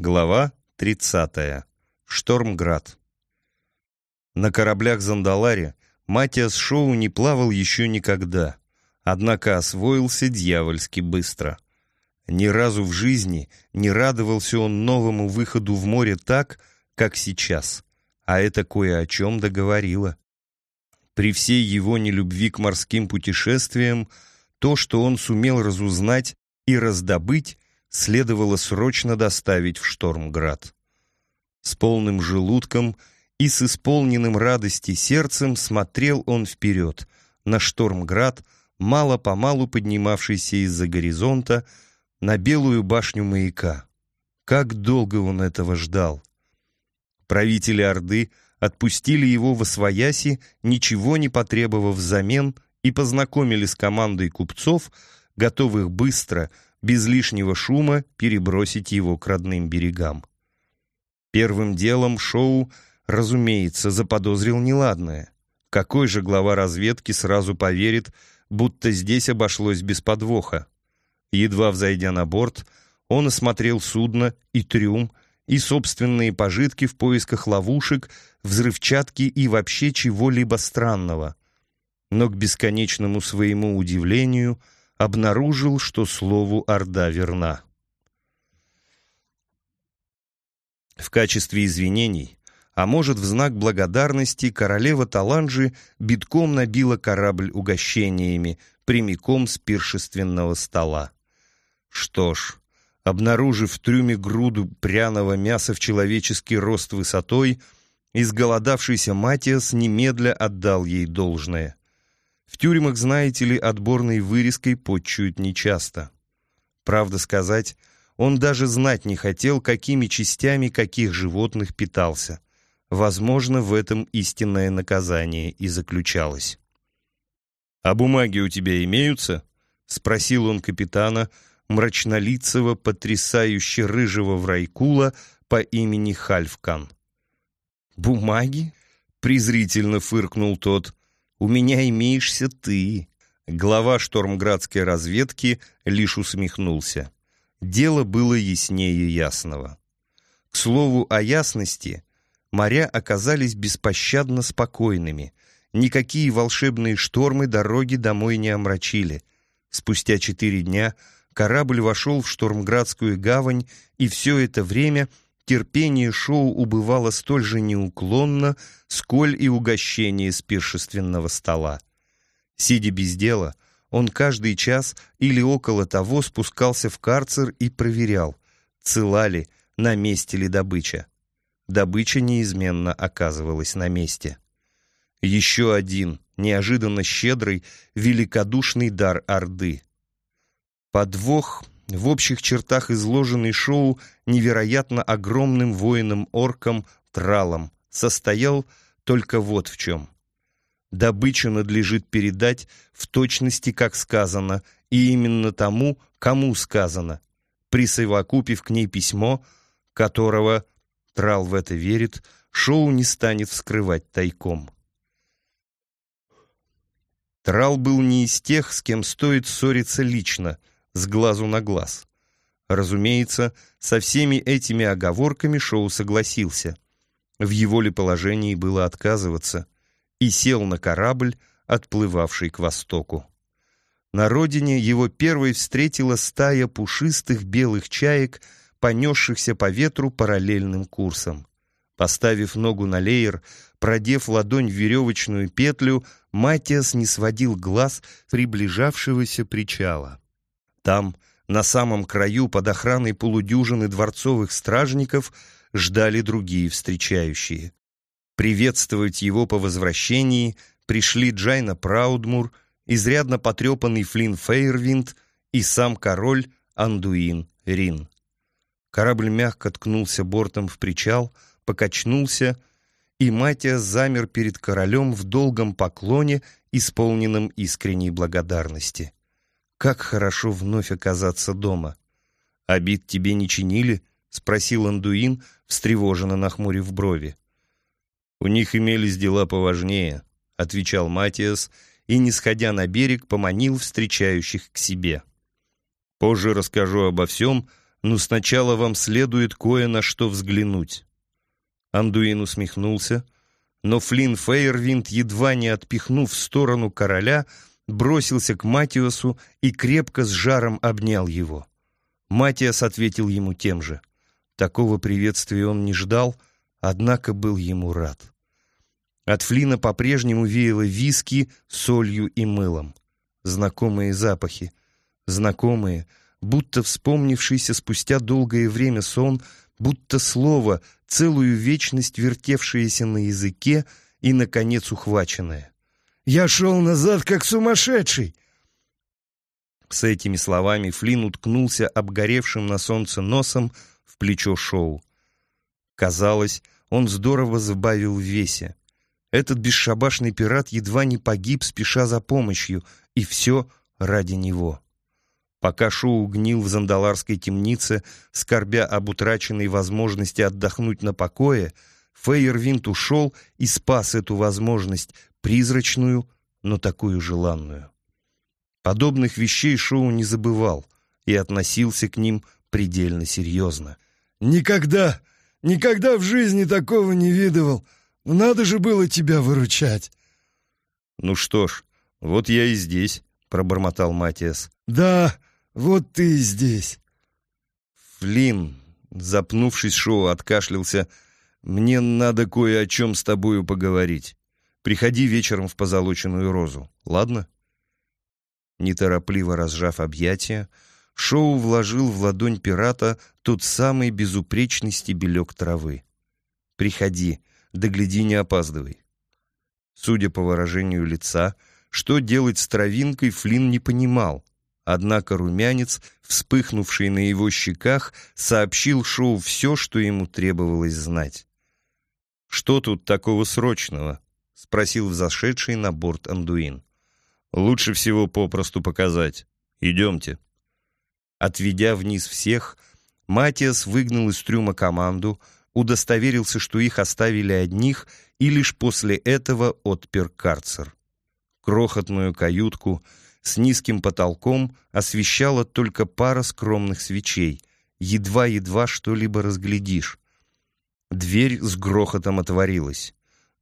Глава 30. Штормград. На кораблях Зандаларе Матиас Шоу не плавал еще никогда, однако освоился дьявольски быстро. Ни разу в жизни не радовался он новому выходу в море так, как сейчас, а это кое о чем договорило. При всей его нелюбви к морским путешествиям, то, что он сумел разузнать и раздобыть, следовало срочно доставить в Штормград. С полным желудком и с исполненным радости сердцем смотрел он вперед, на Штормград, мало-помалу поднимавшийся из-за горизонта, на белую башню маяка. Как долго он этого ждал! Правители Орды отпустили его во свояси, ничего не потребовав взамен, и познакомили с командой купцов, готовых быстро, без лишнего шума перебросить его к родным берегам. Первым делом Шоу, разумеется, заподозрил неладное. Какой же глава разведки сразу поверит, будто здесь обошлось без подвоха? Едва взойдя на борт, он осмотрел судно и трюм, и собственные пожитки в поисках ловушек, взрывчатки и вообще чего-либо странного. Но к бесконечному своему удивлению — обнаружил, что слову Орда верна. В качестве извинений, а может в знак благодарности, королева Таланджи битком набила корабль угощениями прямиком с пиршественного стола. Что ж, обнаружив в трюме груду пряного мяса в человеческий рост высотой, изголодавшийся Матиас немедля отдал ей должное. В тюрьмах, знаете ли, отборной вырезкой почуют нечасто. Правда сказать, он даже знать не хотел, какими частями каких животных питался. Возможно, в этом истинное наказание и заключалось. «А бумаги у тебя имеются?» — спросил он капитана, мрачнолицего, потрясающе рыжего врайкула по имени Хальфкан. «Бумаги?» — презрительно фыркнул тот. У меня имеешься ты». Глава штормградской разведки лишь усмехнулся. Дело было яснее ясного. К слову о ясности, моря оказались беспощадно спокойными. Никакие волшебные штормы дороги домой не омрачили. Спустя четыре дня корабль вошел в Штормградскую гавань, и все это время – терпение шоу убывало столь же неуклонно, сколь и угощение с пиршественного стола. Сидя без дела, он каждый час или около того спускался в карцер и проверял, цела ли, на месте ли добыча. Добыча неизменно оказывалась на месте. Еще один, неожиданно щедрый, великодушный дар Орды. Подвох в общих чертах изложенный шоу невероятно огромным воином-орком Тралом состоял только вот в чем. Добычу надлежит передать в точности, как сказано, и именно тому, кому сказано, присовокупив к ней письмо, которого, Трал в это верит, шоу не станет вскрывать тайком. Трал был не из тех, с кем стоит ссориться лично, с глазу на глаз. Разумеется, со всеми этими оговорками Шоу согласился. В его ли положении было отказываться, и сел на корабль, отплывавший к востоку. На родине его первой встретила стая пушистых белых чаек, понесшихся по ветру параллельным курсом. Поставив ногу на леер, продев ладонь в веревочную петлю, Матиас не сводил глаз приближавшегося причала. Там, на самом краю, под охраной полудюжины дворцовых стражников, ждали другие встречающие. Приветствовать его по возвращении пришли Джайна Праудмур, изрядно потрепанный Флинн Фейервинд и сам король Андуин Рин. Корабль мягко ткнулся бортом в причал, покачнулся, и Матиас замер перед королем в долгом поклоне, исполненном искренней благодарности. Как хорошо вновь оказаться дома. Обид тебе не чинили? Спросил Андуин, встревоженно нахмурив брови. У них имелись дела поважнее, отвечал Матиас и, не сходя на берег, поманил встречающих к себе. Позже расскажу обо всем, Но сначала вам следует кое на что взглянуть». Андуин усмехнулся, но Флинн Фейервинд, едва не отпихнув в сторону короля, бросился к Матиосу и крепко с жаром обнял его. Матиас ответил ему тем же. Такого приветствия он не ждал, однако был ему рад. От Флина по-прежнему веяло виски, солью и мылом. Знакомые запахи. Знакомые, будто вспомнившийся спустя долгое время сон, будто слово, целую вечность вертевшееся на языке и, наконец, ухваченное. «Я шел назад, как сумасшедший!» С этими словами Флин уткнулся обгоревшим на солнце носом в плечо Шоу. Казалось, он здорово сбавил в весе. Этот бесшабашный пират едва не погиб, спеша за помощью, и все ради него. Пока Шоу гнил в зандаларской темнице, скорбя об утраченной возможности отдохнуть на покое, Фейервинт ушел и спас эту возможность, призрачную, но такую желанную. Подобных вещей Шоу не забывал и относился к ним предельно серьезно. «Никогда, никогда в жизни такого не видывал. Надо же было тебя выручать!» «Ну что ж, вот я и здесь», — пробормотал Матиас. «Да, вот ты и здесь». «Флинн», — запнувшись, Шоу откашлялся, — «мне надо кое о чем с тобою поговорить. Приходи вечером в позолоченную розу, ладно?» Неторопливо разжав объятия, Шоу вложил в ладонь пирата тот самый безупречный стебелек травы. «Приходи, да гляди, не опаздывай». Судя по выражению лица, что делать с травинкой Флинн не понимал, однако румянец, вспыхнувший на его щеках, сообщил Шоу все, что ему требовалось знать. «Что тут такого срочного?» — спросил взошедший на борт Андуин. Лучше всего попросту показать. Идемте. Отведя вниз всех, Матиас выгнал из трюма команду, удостоверился, что их оставили одних, и лишь после этого отпер карцер. Крохотную каютку с низким потолком освещала только пара скромных свечей. Едва-едва что-либо разглядишь. Дверь с грохотом отворилась.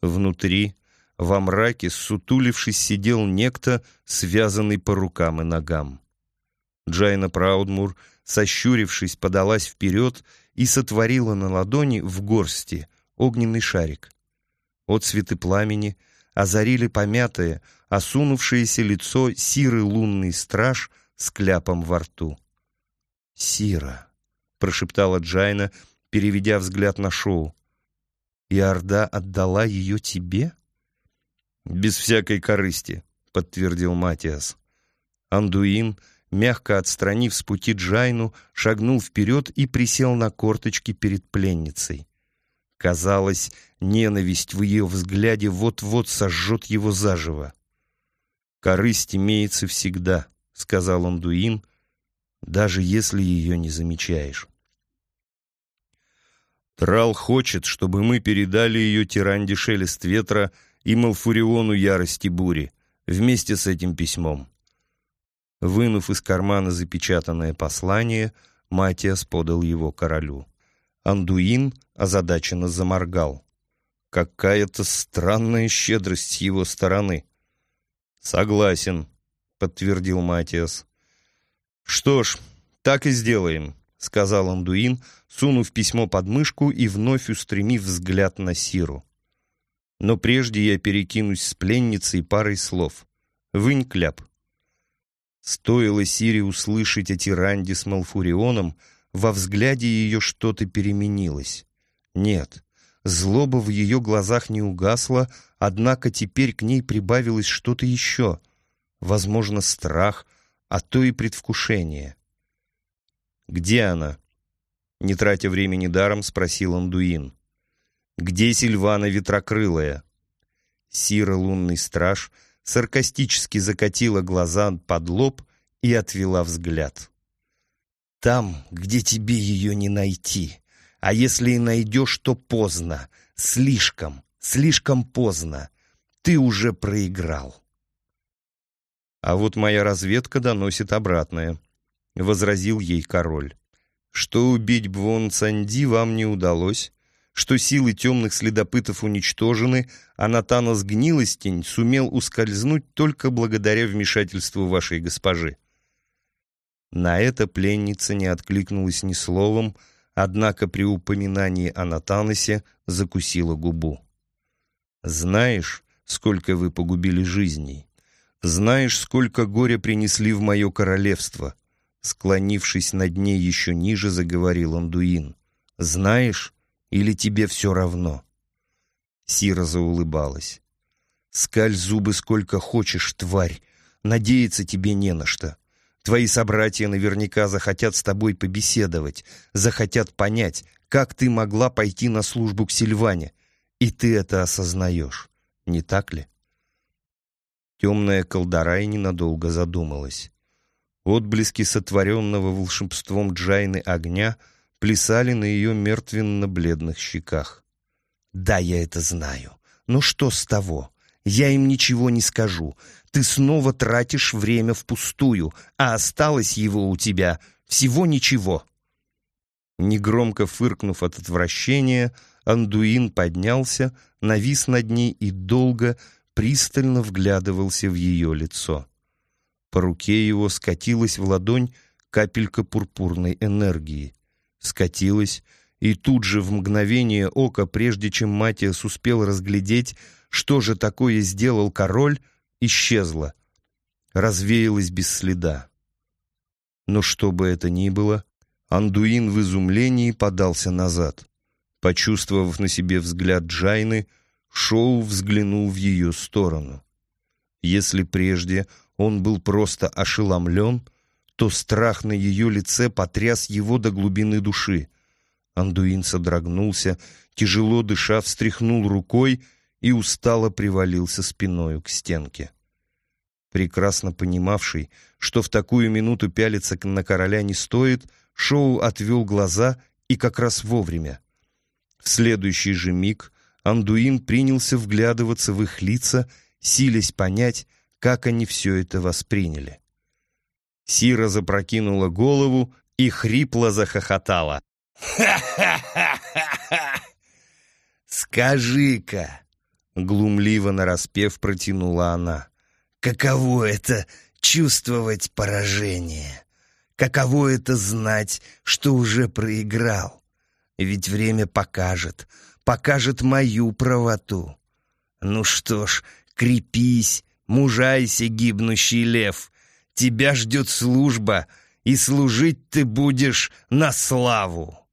Внутри во мраке, сутулившись, сидел некто, связанный по рукам и ногам. Джайна Праудмур, сощурившись, подалась вперед и сотворила на ладони в горсти огненный шарик. Отцветы пламени озарили помятое, осунувшееся лицо сиры лунный страж с кляпом во рту. «Сира», — прошептала Джайна, переведя взгляд на шоу. «И Орда отдала ее тебе?» «Без всякой корысти», — подтвердил Матиас. Андуин, мягко отстранив с пути Джайну, шагнул вперед и присел на корточки перед пленницей. Казалось, ненависть в ее взгляде вот-вот сожжет его заживо. «Корысть имеется всегда», — сказал Андуин, «даже если ее не замечаешь». Трал хочет, чтобы мы передали ее тиранде шелест ветра и Малфуриону ярости бури вместе с этим письмом. Вынув из кармана запечатанное послание, Матиас подал его королю. Андуин озадаченно заморгал. Какая-то странная щедрость с его стороны. «Согласен», — подтвердил Матиас. «Что ж, так и сделаем», — сказал Андуин, сунув письмо под мышку и вновь устремив взгляд на Сиру. Но прежде я перекинусь с пленницей парой слов. Вынь кляп. Стоило Сири услышать о тиранде с Малфурионом, во взгляде ее что-то переменилось. Нет, злоба в ее глазах не угасла, однако теперь к ней прибавилось что-то еще. Возможно, страх, а то и предвкушение. «Где она?» Не тратя времени даром, спросил Андуин. Где Сильвана Ветрокрылая? Сира Лунный Страж саркастически закатила глаза под лоб и отвела взгляд. «Там, где тебе ее не найти. А если и найдешь, то поздно. Слишком, слишком поздно. Ты уже проиграл». «А вот моя разведка доносит обратное», — возразил ей король. что убить Бвон Цанди вам не удалось, что силы темных следопытов уничтожены, а Натанос Гнилостень сумел ускользнуть только благодаря вмешательству вашей госпожи. На это пленница не откликнулась ни словом, однако при упоминании о Натаносе закусила губу. «Знаешь, сколько вы погубили жизней? Знаешь, сколько горя принесли в мое королевство?» Склонившись над ней еще ниже, заговорил Андуин. «Знаешь, или тебе все равно?» Сира заулыбалась. «Скаль зубы сколько хочешь, тварь. Надеяться тебе не на что. Твои собратья наверняка захотят с тобой побеседовать, захотят понять, как ты могла пойти на службу к Сильване. И ты это осознаешь, не так ли?» Темная колдара ненадолго задумалась. Отблески сотворенного волшебством Джайны огня — плясали на ее мертвенно-бледных щеках. «Да, я это знаю. Но что с того? Я им ничего не скажу. Ты снова тратишь время впустую, а осталось его у тебя всего ничего». Негромко фыркнув от отвращения, Андуин поднялся, навис над ней и долго, пристально вглядывался в ее лицо. По руке его скатилась в ладонь капелька пурпурной энергии скатилась, и тут же в мгновение ока, прежде чем Матиас успел разглядеть, что же такое сделал король, исчезла, развеялась без следа. Но что бы это ни было, Андуин в изумлении подался назад. Почувствовав на себе взгляд Джайны, Шоу взглянул в ее сторону. Если прежде он был просто ошеломлен, то страх на ее лице потряс его до глубины души. Андуин содрогнулся, тяжело дыша, встряхнул рукой и устало привалился спиною к стенке. Прекрасно понимавший, что в такую минуту пялиться на короля не стоит, Шоу отвел глаза и как раз вовремя. В следующий же миг Андуин принялся вглядываться в их лица, силясь понять, как они все это восприняли. Сира запрокинула голову и хрипло захохотала. «Ха-ха-ха-ха! Скажи-ка!» Глумливо нараспев протянула она. «Каково это чувствовать поражение? Каково это знать, что уже проиграл? Ведь время покажет, покажет мою правоту. Ну что ж, крепись, мужайся, гибнущий лев, Тебя ждет служба, и служить ты будешь на славу.